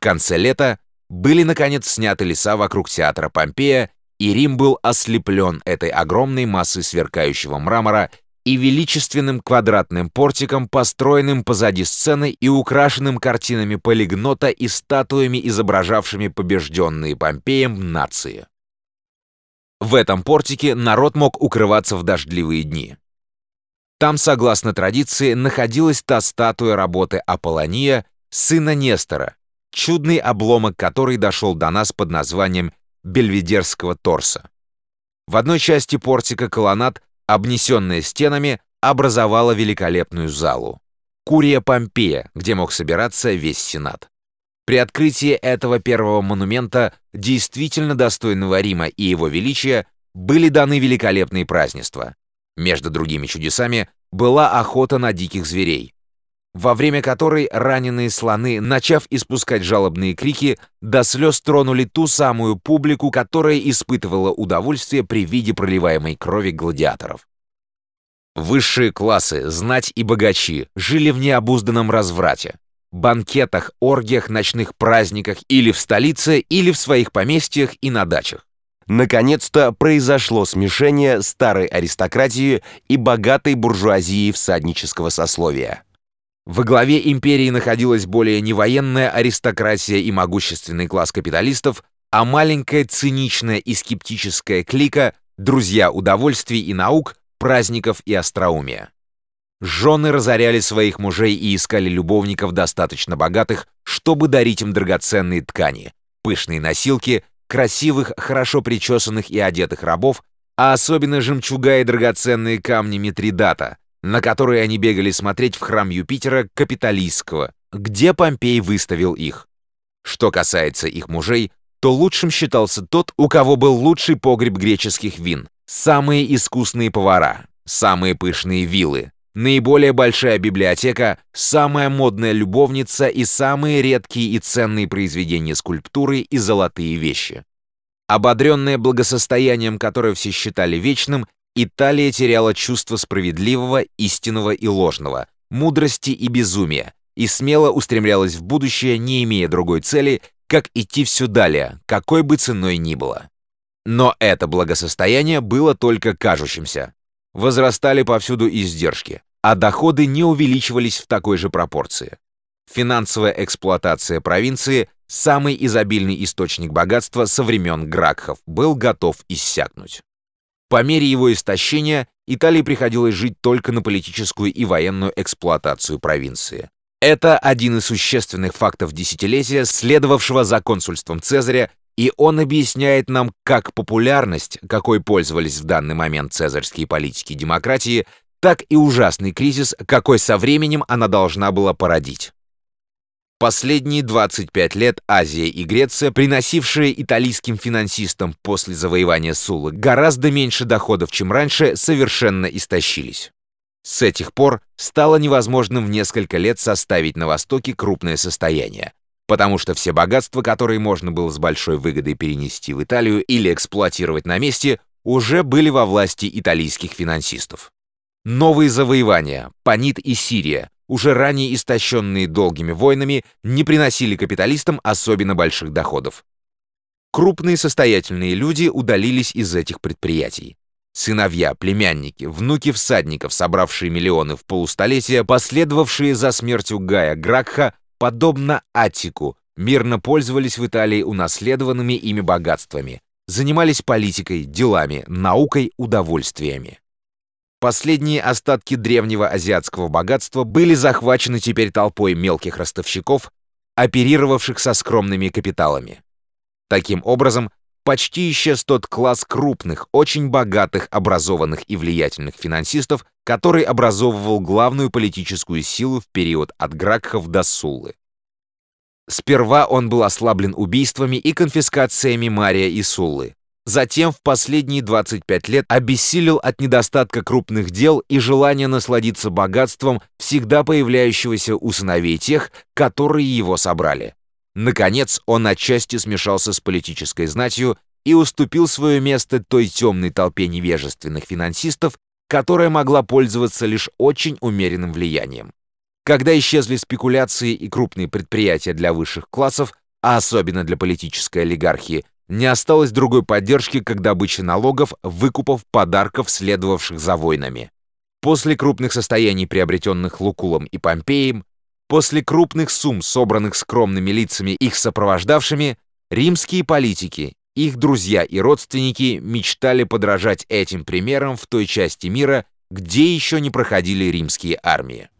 конце лета были, наконец, сняты леса вокруг театра Помпея, и Рим был ослеплен этой огромной массой сверкающего мрамора и величественным квадратным портиком, построенным позади сцены и украшенным картинами полигнота и статуями, изображавшими побежденные Помпеем нации. В этом портике народ мог укрываться в дождливые дни. Там, согласно традиции, находилась та статуя работы Аполлония, сына Нестора, чудный обломок которой дошел до нас под названием Бельведерского торса. В одной части портика колоннад, обнесенная стенами, образовала великолепную залу. Курия Помпея, где мог собираться весь Сенат. При открытии этого первого монумента, действительно достойного Рима и его величия, были даны великолепные празднества. Между другими чудесами была охота на диких зверей, во время которой раненые слоны, начав испускать жалобные крики, до слез тронули ту самую публику, которая испытывала удовольствие при виде проливаемой крови гладиаторов. Высшие классы, знать и богачи, жили в необузданном разврате, банкетах, оргиях, ночных праздниках или в столице, или в своих поместьях и на дачах. Наконец-то произошло смешение старой аристократии и богатой буржуазии всаднического сословия. Во главе империи находилась более не военная аристократия и могущественный класс капиталистов, а маленькая циничная и скептическая клика, друзья удовольствий и наук, праздников и остроумия. Жены разоряли своих мужей и искали любовников достаточно богатых, чтобы дарить им драгоценные ткани, пышные носилки, красивых, хорошо причесанных и одетых рабов, а особенно жемчуга и драгоценные камни Митридата, на которые они бегали смотреть в храм Юпитера Капитолийского, где Помпей выставил их. Что касается их мужей, то лучшим считался тот, у кого был лучший погреб греческих вин, самые искусные повара, самые пышные виллы, наиболее большая библиотека, самая модная любовница и самые редкие и ценные произведения скульптуры и золотые вещи. Ободренная благосостоянием, которое все считали вечным, Италия теряла чувство справедливого, истинного и ложного, мудрости и безумия, и смело устремлялась в будущее, не имея другой цели, как идти все далее, какой бы ценой ни было. Но это благосостояние было только кажущимся возрастали повсюду издержки, а доходы не увеличивались в такой же пропорции. Финансовая эксплуатация провинции, самый изобильный источник богатства со времен Гракхов, был готов иссякнуть. По мере его истощения Италии приходилось жить только на политическую и военную эксплуатацию провинции. Это один из существенных фактов десятилетия, следовавшего за консульством Цезаря и он объясняет нам как популярность, какой пользовались в данный момент цезарские политики демократии, так и ужасный кризис, какой со временем она должна была породить. Последние 25 лет Азия и Греция, приносившие итальянским финансистам после завоевания Сулы гораздо меньше доходов, чем раньше, совершенно истощились. С этих пор стало невозможным в несколько лет составить на Востоке крупное состояние, потому что все богатства, которые можно было с большой выгодой перенести в Италию или эксплуатировать на месте, уже были во власти итальянских финансистов. Новые завоевания, Панит и Сирия, уже ранее истощенные долгими войнами, не приносили капиталистам особенно больших доходов. Крупные состоятельные люди удалились из этих предприятий. Сыновья, племянники, внуки всадников, собравшие миллионы в полустолетия, последовавшие за смертью Гая Гракха, подобно Аттику, мирно пользовались в Италии унаследованными ими богатствами, занимались политикой, делами, наукой, удовольствиями. Последние остатки древнего азиатского богатства были захвачены теперь толпой мелких ростовщиков, оперировавших со скромными капиталами. Таким образом, почти исчез тот класс крупных, очень богатых, образованных и влиятельных финансистов, который образовывал главную политическую силу в период от Гракхов до Суллы. Сперва он был ослаблен убийствами и конфискациями Мария и Суллы. Затем в последние 25 лет обессилел от недостатка крупных дел и желания насладиться богатством, всегда появляющегося у сыновей тех, которые его собрали. Наконец, он отчасти смешался с политической знатью и уступил свое место той темной толпе невежественных финансистов, которая могла пользоваться лишь очень умеренным влиянием. Когда исчезли спекуляции и крупные предприятия для высших классов, а особенно для политической олигархии, не осталось другой поддержки, как добыча налогов, выкупов, подарков, следовавших за войнами. После крупных состояний, приобретенных Лукулом и Помпеем, после крупных сумм, собранных скромными лицами их сопровождавшими, римские политики, их друзья и родственники мечтали подражать этим примерам в той части мира, где еще не проходили римские армии.